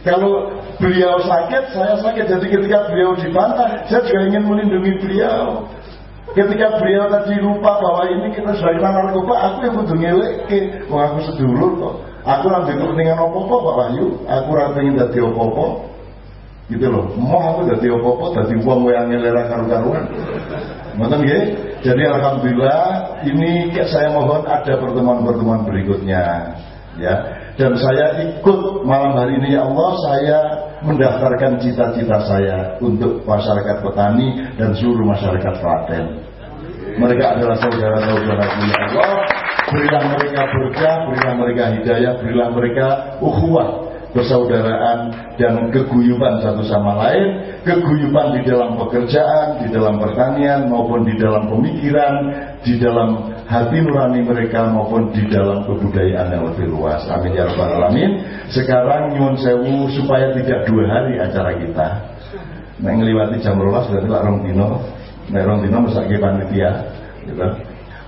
kalau beliau sakit saya sakit jadi ketika beliau dibantah saya juga ingin melindungi beliau Ketika beliau tadi lupa bahwa ini kita sudah kena narkoba, aku yang kudu ngeleke. Wah aku sedulur kok. Aku nanti kepentingan opo-opo Pak Wahyu. Aku ora pengen dadi opo-opo gitu loh mau aku jadi opo-opo jadi uang yang ngelera karu-karuan Ngoten nggih. Jadi alhamdulillah ini saya mohon ada pertemuan-pertemuan berikutnya ya. Dan saya ikut malam hari ini ya Allah saya mendaftarkan cita-cita saya untuk masyarakat petani dan seluruh masyarakat Klaten. Mereka adalah saudara-saudara ya Allah. Berilah mereka berkah, berilah mereka hidayah, berilah mereka ukhuwah persaudaraan dan keguyuban satu sama lain, keguyuban di dalam pekerjaan, di dalam pertanian maupun di dalam pemikiran, di dalam hati nurani mereka maupun di dalam kebudayaan yang lebih luas. Amin ya rabbal alamin. Sekarang nyuwun sewu supaya tidak dua hari acara kita. Nek ngliwati jam 12 berarti lak rong dino. Nek rong dino panitia, gitu.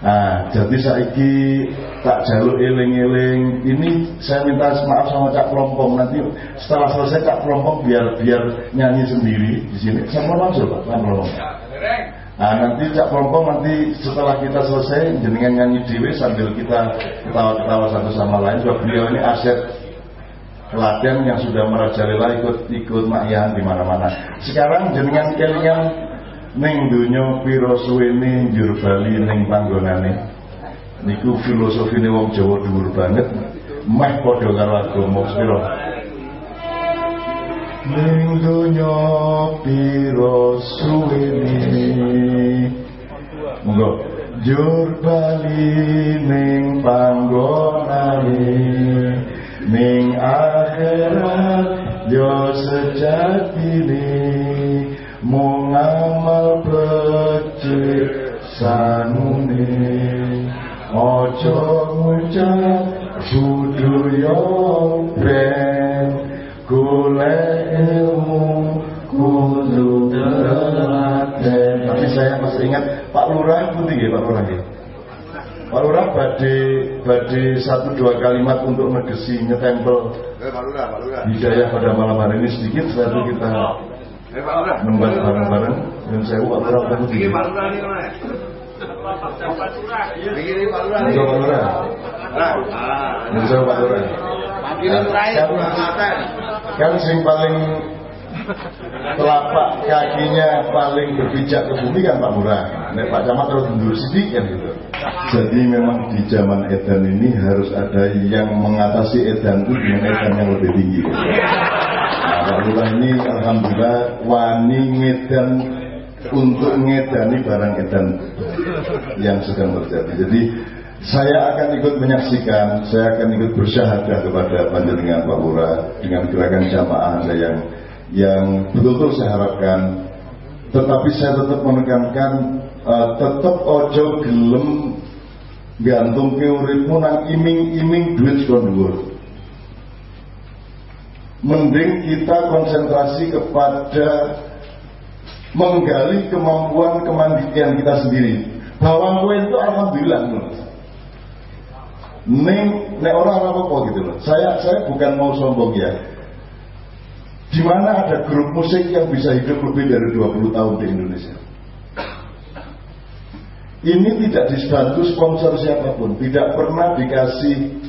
Nah, jadi saiki tak jaluk eling-eling. Ini saya minta maaf sama Cak Kelompong nanti setelah selesai Cak Kelompong biar biar nyanyi sendiri di sini. Sama langsung Pak, Kelompong. Nah, nanti Cak Kelompong nanti setelah kita selesai jenengan nyanyi dewi sambil kita ketawa-ketawa satu sama lain. Sebab beliau ini aset pelatihan yang sudah merajalela ikut ikut makyan di mana-mana. Sekarang jenengan kelingan ning donya pira suwene njur bali ning panggonane niku filosofine wong Jawa dhuwur banget meh padha karo agama ning donya pira suwene. Monggo. Njur bali ning panggonane ning akhirat yo sejatine. Mengamal becik sanune Ojo ngucap budaya ben Tapi saya masih ingat Pak Lurah putih ya Pak Lurah ya Pak Lurah badi badi satu dua kalimat untuk negesi nyetempel eh, Hidayah pada malam hari ini sedikit setelah itu kita Nembat bareng-bareng. Dan saya buat berapa kamu tiga. Bisa Pak Lurah. Bisa Pak Lurah. Kan sing paling telapak kakinya paling berpijak ke bumi kan Pak Lurah. Nek Pak Camat terus mundur sedikit kan gitu. Jadi memang di zaman edan ini harus ada yang mengatasi edan itu dengan edan yang lebih tinggi. Alhamdulillah ini Alhamdulillah wani ngedan untuk ngedani barang edan yang sedang terjadi. Jadi saya akan ikut menyaksikan, saya akan ikut bersyahadah kepada panjenengan Pak Lurah dengan gerakan jamaah Anda yang yang betul-betul saya harapkan. Tetapi saya tetap menekankan uh, tetap ojo gelem gantung ke uripmu nang iming-iming duit sekondor mending kita konsentrasi kepada menggali kemampuan kemandirian kita sendiri. Bahwa gue itu alhamdulillah menurut Neng, nek orang apa gitu loh. Saya saya bukan mau sombong ya. Di mana ada grup musik yang bisa hidup lebih dari 20 tahun di Indonesia. Ini tidak dibantu sponsor siapa pun, tidak pernah dikasih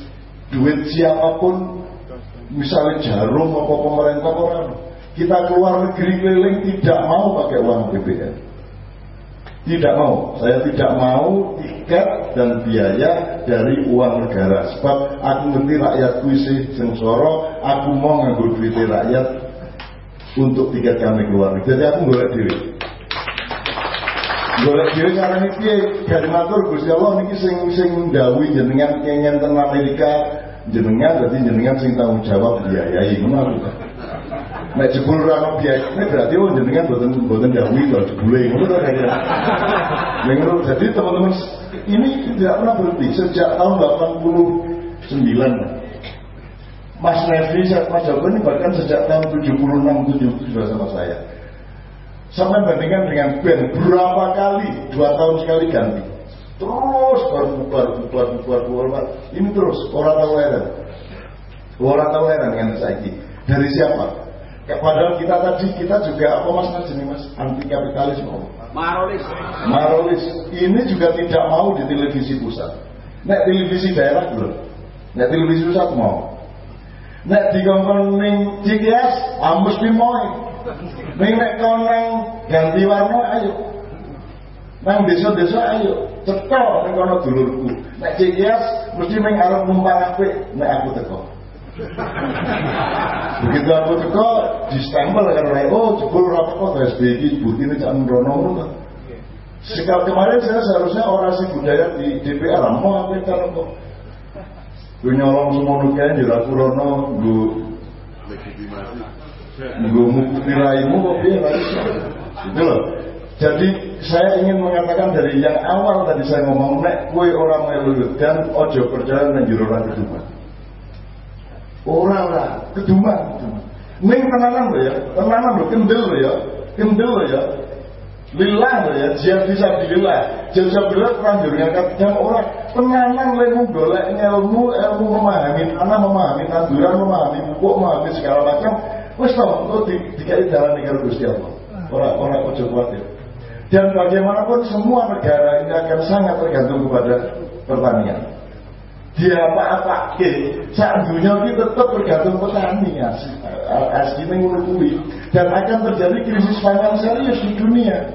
duit siapa pun misalnya jarum apa pemerintah orang kita keluar negeri keliling tidak mau pakai uang BPN tidak mau saya tidak mau tiket dan biaya dari uang negara sebab aku ngerti rakyat kuisi sengsoro aku mau nganggur duit rakyat untuk tiket kami keluar. Jadi aku golek diri. Golek diri carane piye? Gari matur Gusti Allah niki sing sing ndawuhi jenengan kenyen teng Amerika jenengan dadi jenengan sing tanggung jawab biayai. Nek jebul ora biaya, nek berarti oh jenengan boten boten ndawuhi lho jebule ngono to kira. Menurut jadi teman-teman ini tidak pernah berhenti sejak tahun 89 Mas Nevi, Mas Joko ini bahkan sejak tahun 76 77 sudah sama saya. Sampai bandingkan dengan band berapa kali dua tahun sekali ganti. Terus baru bubar, bubar, bubar, bubar, Ini terus orang tahu heran. Orang tahu heran dengan saya Dari siapa? Padahal kita tadi kita juga apa mas Mas ini mas anti kapitalisme. Marolis. Marolis. Ini juga tidak mau di televisi pusat. Nek televisi daerah belum. Nek televisi pusat mau. Nek dikongkon ning GPS, ah mesti moe. Ning nek koneng ganti warna ayo. Nang desa-desa ayo, cetha ning kono dulurku. Nek GPS mesti ning arep numpang apik nek aku teko. Begitu aku teko, stempel kan oh jebul ora apa SB iki butine cak nrono ngono Sekal kemarin saya seharusnya orasi budaya di DPR, mau apa kok Gue nyolong semua nukian di Rakurono, gue. Gue nilaimu kok dia Itu loh. Jadi saya ingin mengatakan dari yang awal tadi saya ngomong nek kue orang melu dan ojo percaya dengan juru orang keduman. Orang. Neng tenanan loh ya, tenanan loh, kendel loh ya, kendel loh ya. Lillah ya, jihad bisa bilillah. Jihad bisa bilillah kurang ngangkat jam orang penganan lemu golek ilmu, ilmu memahami tanah, memahami tanduran, memahami pupuk, memahami segala macam. Wes tau, itu di, dikai jalan negara Gusti Allah. Orang-orang ojo khawatir. Dan bagaimanapun semua negara ini akan sangat tergantung kepada pertanian. Dia apa-apa ke saat dunia ini tetap tergantung petani asli, asli mengurukui dan akan terjadi krisis pangan serius di dunia.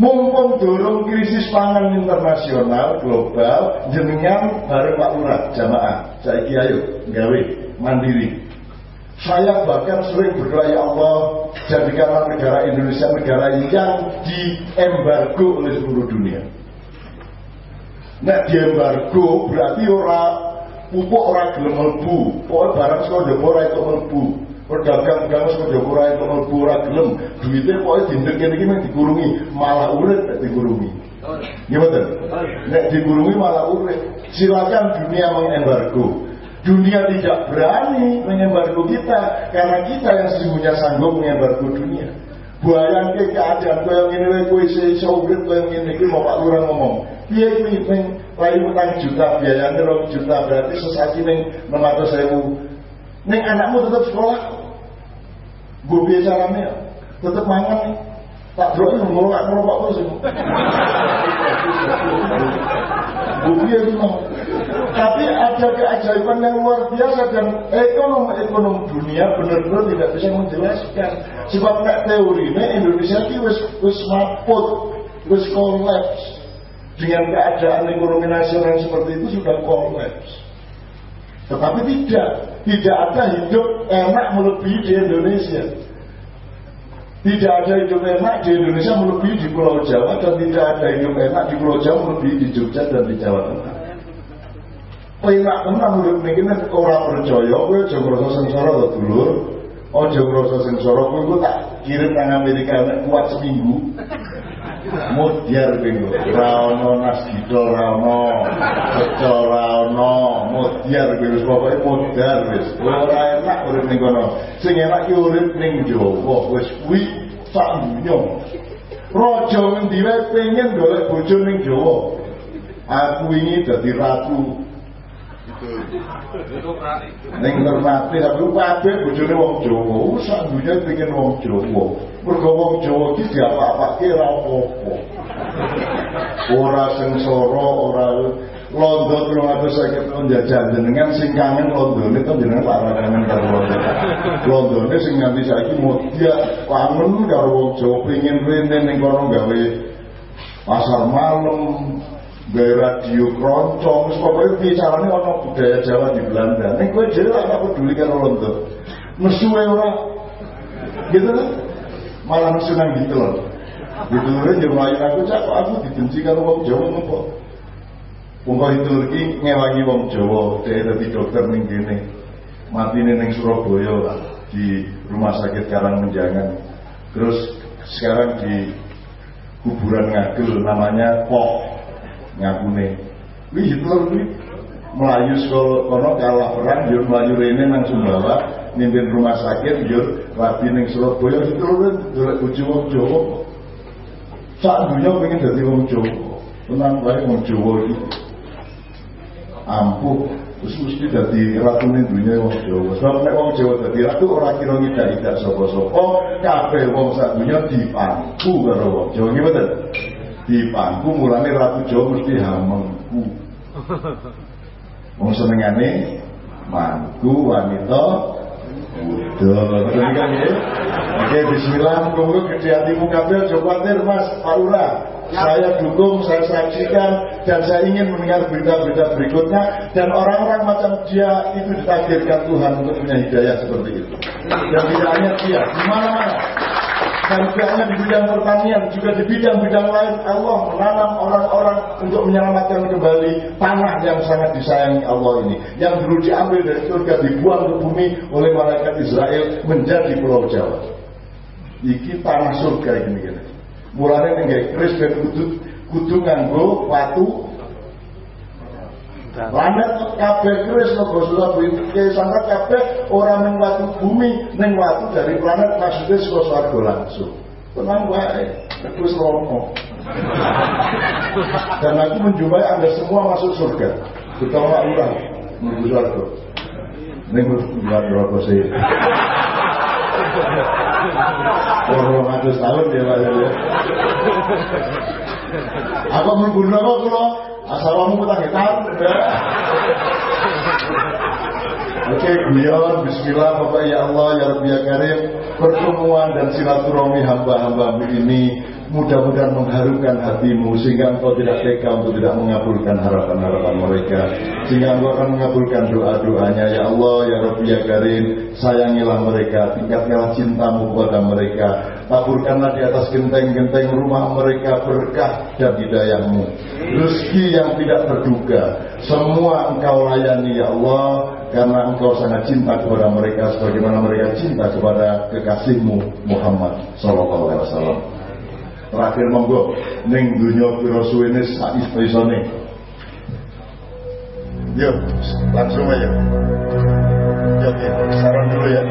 Mumpung dorong krisis pangan internasional global jenengan bareng Pak Lurah jamaah. Saya ayo gawe mandiri. Saya bahkan sering berdoa ya Allah jadikanlah negara Indonesia negara yang diembargo oleh seluruh dunia nah diembargo berarti orang pupuk orang gelem melbu pokoknya barang sekolah ora itu melbu Pedagang pedagang sekolah ora itu mlebu ora gelem, duitnya pokoknya dindek kene iki dikurungi, malah urip nek dikurungi. Gimana? Nek dikurungi malah urip. Silakan dunia mengembargo. Dunia tidak berani mengembargo kita karena kita yang sesungguhnya sanggup mengembargo dunia. Bayang ke keadaan kau yang ini iso urip kau yang ini iki mau Pak Lurah ngomong. Piye kuwi ning rai utang juta biayanya 2 juta berarti sesaki ning 600.000 Neng anakmu tetap sekolah. Gue biasa caranya tetap mangan nih. Tak bro itu ngelak ngelak terus. Gue biasa mau. Tapi ada keajaiban yang luar biasa dan ekonomi-ekonomi dunia benar-benar tidak bisa menjelaskan. Sebab nek teori ini Indonesia ini wis wis maput, wis kolaps. Dengan keadaan ekonomi nasional seperti itu sudah kolaps. Tetapi tidak, tidak ada hidup enak melebihi di Indonesia. Tidak ada hidup enak di Indonesia melebihi di Pulau Jawa dan tidak ada hidup enak di Pulau Jawa melebihi di Jogja dan di Jawa Tengah. Enak tenan urip niki nek ora percaya kowe aja ngrasa sengsara to dulur. Aja ngrasa sengsara kowe tak kirim nang Amerika kuat seminggu. Mudyar bingung, rano nasgito rano, keco rano, mudyar bingung, pokoknya mudyar wis. Ora enak urip ning kono. Sing enak urip ning Jawa, wis kuwi sak dunya. Raja ngendi wae pengen golek bojo ning Jawa. Aku ini dadi ratu Ning Ternate tapi kabeh bojone wong Jawa, sak dunya pengen wong Jawa. Mergo wong Jawa iki diapa-apake ora apa-apa. Ora sengsara, ora londo 350 tahun jajan jenengan sing kangen londone to jenengan lara kangen karo londo. Londone sing nganti saiki modya kangen karo wong Jawa pengen rene ning kono gawe pasar malam gawe radio pokoke piye carane ana budaya Jawa di Belanda. Ning kowe dhewe ora peduli karo londo mesuwe ora. Gitu kan? Malah senang gitu loh gitu loh yang melayu aku cak aku dibenci kalau wong Jawa ngopo Wong itu lagi ngewangi wong Jawa, dia dadi dokter ning kene. Matine ning Surabaya di rumah sakit Karangmenjangan. Terus sekarang di kuburan ngagel namanya Pok ngakune. Wih Hitler kuwi melayu kalah perang yo melayu rene nang Sumbawa mimpin rumah sakit yo rapi ning Surabaya Hitler kan golek bojo wong Jawa. Sak dunya pengen dadi wong Jawa. Tenang wae wong Jawa iki. Ampuh terus mesti dadi ratu ning dunya wong Jawa. Sebab nek wong Jawa dadi ratu ora kira ngidak-idak sapa-sapa, kabeh wong sak dunya dipangku karo wong Jawa nggih? Dipangku mulane ratu Jawa mesti hamengku. Wong senengane mantu wanita Udah, ini kan ya. Oke, bismillah, muka gede hatimu kabel, aja khawatir Mas, Pak Ura. Saya dukung, saya saksikan, dan saya ingin mendengar berita-berita berikutnya. Dan orang-orang macam dia itu ditakdirkan Tuhan untuk punya hidayah seperti itu. Dan tidak hanya dia, di mana-mana. Hanya di bidang pertanian, juga di bidang-bidang lain Allah menanam orang-orang untuk menyelamatkan kembali tanah yang sangat disayangi Allah ini. Yang dulu diambil dari surga dibuang ke bumi oleh malaikat Israel menjadi pulau Jawa. Iki tanah surga ini gini. Mulanya nih kris dan watu Planet kabeh kris nego Surabaya ke sana kabeh ora ning watu bumi, ning watu dari planet maksudnya saka swarga langsung. Tenang wae, wis romo. Dan aku menjumpai Anda semua masuk surga. Terutama urang menuju surga. Ini buat berapa sih? Orang ratus tahun dia lah ya. Apa kalau asal kamu petang tahun? Oke, beliau Bismillah, Bapak ya Allah, ya Rabbi ya Karim, pertemuan dan silaturahmi hamba-hamba ini mudah-mudahan mengharukan hatimu sehingga engkau tidak tega untuk tidak mengabulkan harapan-harapan mereka. Sehingga engkau akan mengabulkan doa-doanya. Ya Allah ya Rabbi ya Karim sayangilah mereka tingkatkanlah cintamu kepada mereka. Taburkanlah di atas genteng-genteng rumah mereka berkah dan hidayahmu. Rezeki yang tidak terduga semua engkau layani ya Allah karena engkau sangat cinta kepada mereka sebagaimana mereka cinta kepada kekasihmu Muhammad Sallallahu Alaihi Wasallam. Terakhir monggo ning dunya pira suwene sak isone yuk langsung aja. Yuk saran dulu ya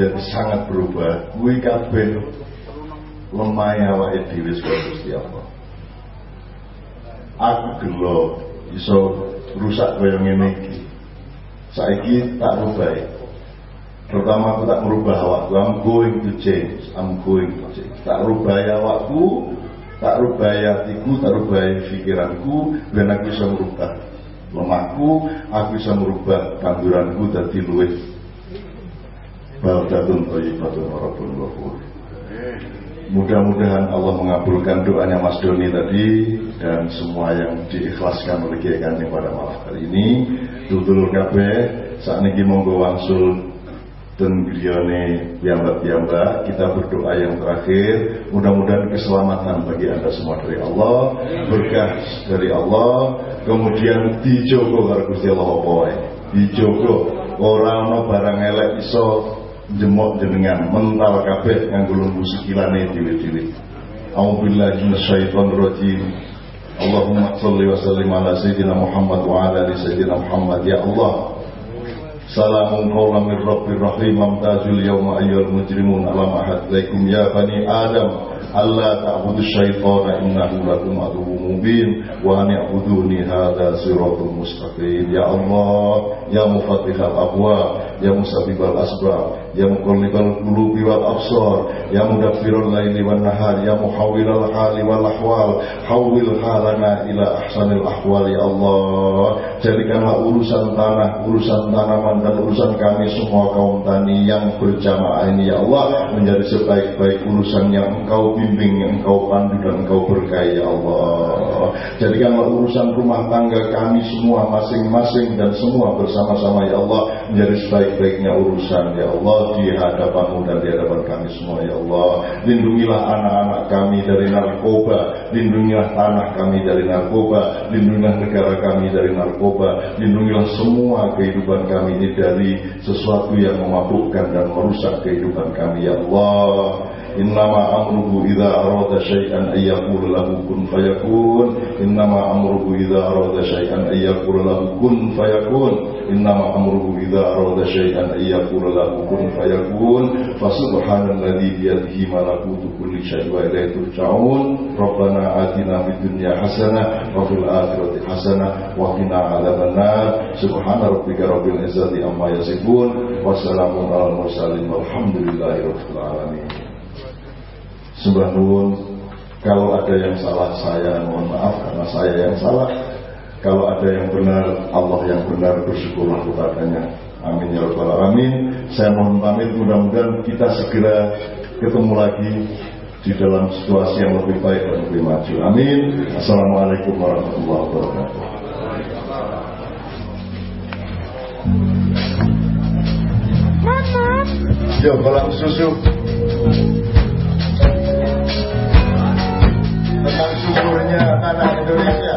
menjadi sangat berubah. Kuwi kabeh lemah awake dhewe saka Gusti Allah. Aku gelo iso rusak kaya ngene iki. Saiki tak rubah. Pertama aku tak merubah awakku, I'm going to change, I'm going to change. Tak rubah awakku, tak rubah hatiku, tak rubah pikiranku, dan aku bisa merubah lemahku, aku bisa merubah tanduranku dan luwih baldatun thayyibatun rabbun ghafur. Mudah-mudahan Allah mengabulkan doanya Mas Doni tadi dan semua yang diikhlaskan oleh Kiai Kanjeng pada malam hari ini. Tutul kabeh saat ini monggo wangsul dan griyane piyambak-piyambak. Kita berdoa yang terakhir mudah-mudahan keselamatan bagi anda semua dari Allah berkah dari Allah kemudian dijogo karo Gusti Allah apa wae? Dijogo. Ora ana barang elek iso jemok jenengan mental kabeh nganggo lumbu sikilane dhewe-dhewe. A'udzubillahi minasyaitonir rajim. Allahumma shalli wa sallim ala sayyidina Muhammad wa ala ali sayyidina Muhammad ya Allah. Salamun qawlan min rabbir rahim amtazul yawma ayyuhal mujrimun alam ahad laikum ya bani Adam alla ta'budu syaitana innahu lakum aduwwum mubin wa an ya'buduni hadza siratul mustaqim ya Allah ya mufattihal abwab ya musabbibal asbab wal absar. Ya mudabbirul laili wan nahar. Ya muhawwilal hali wal ahwal. Hawwil halana ila ahsanil ahwal ya Allah. Jadikanlah urusan tanah urusan tanaman dan urusan kami semua kaum tani yang berjamaah ini ya Allah menjadi sebaik-baik urusan yang engkau bimbing yang engkau pandu dan engkau berkahi ya Allah. Jadikanlah urusan rumah tangga kami semua masing-masing dan semua bersama-sama ya Allah menjadi sebaik-baiknya urusan ya Allah di hadapanmu dan di hadapan kami semua ya Allah. Lindungilah anak-anak kami dari narkoba. Lindungilah tanah kami dari narkoba. Lindungilah negara kami dari narkoba. Lindungilah semua kehidupan kami ini dari sesuatu yang memabukkan dan merusak kehidupan kami ya Allah Idza arada syai'an ay yaqul lahu kun fayakun. Innama amruhu idza arada syai'an ay yaqul lahu kun fayakun. Innama amruhu idza arada syai'an ay yaqul lahu kun fayakun. Fa subhanalladzi bi yadihi malakutu kulli syai'in wa ilaihi turja'un. Rabbana atina fid dunya hasanah wa fil akhirati hasanah wa qina adzabannar. Subhana rabbika rabbil izzati amma yasifun. Wassalamu alal mursalin walhamdulillahi rabbil alamin. Sembah nuwun. Kalau ada yang salah saya mohon maaf karena saya yang salah. Kalau ada yang benar Allah yang benar bersyukurlah kepadanya. Amin ya rabbal alamin. Saya mohon pamit mudah-mudahan kita segera ketemu lagi di dalam situasi yang lebih baik dan lebih maju. Amin. Assalamualaikum warahmatullahi wabarakatuh. Mama. Yo, kolam susu. tentang suburnya tanah Indonesia.